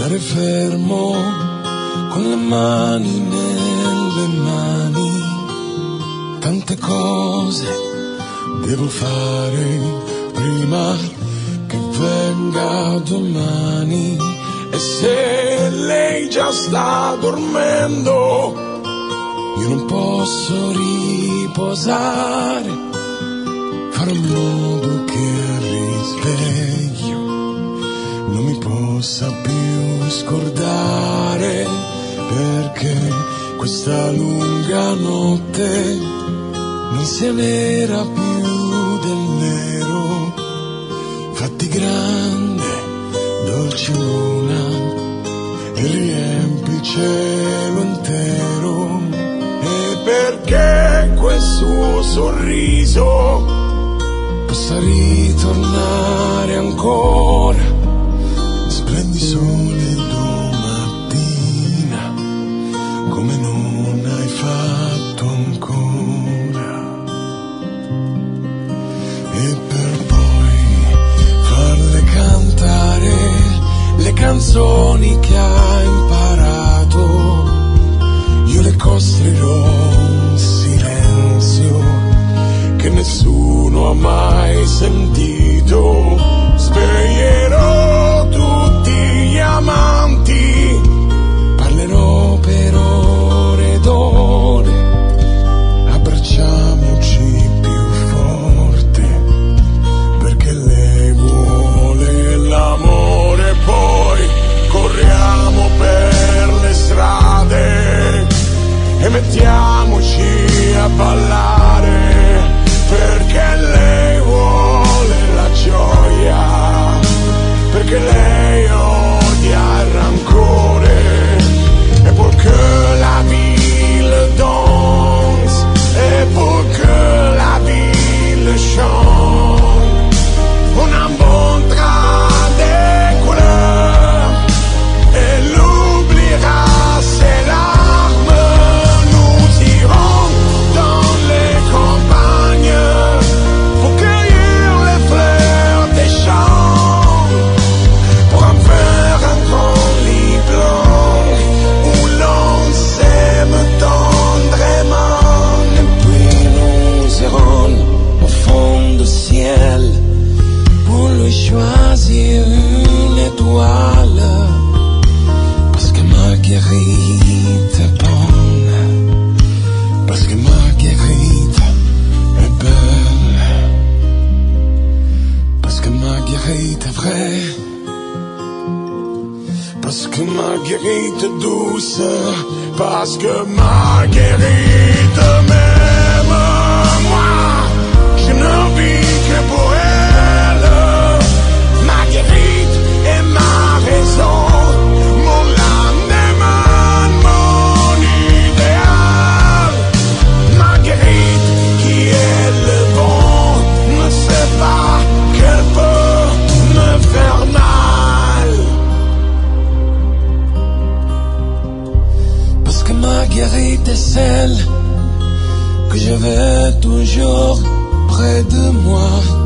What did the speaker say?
stare fermo con le mani nelle mani. Tante cose devo fare prima che venga domani. E se lei già sta dormendo, io non posso riposare. Farò in modo che risveglio non mi possa più scordare perché questa lunga notte non si avvera più del nero. Fatti grande dolce luna e riempi il cielo intero. E perché quel suo sorriso possa ritornare canzoni che ha imparato. Io le costruirò un silenzio che nessuno ha mai sentito mettiamoci a ballare choisir une étoile. Parce que Marguerite est bonne. Parce que Marguerite est belle. Parce que Marguerite est vraie. Parce que Marguerite est douce, parce que Marguerite m'aime, que Marguerite est celle que je veux toujours près de moi.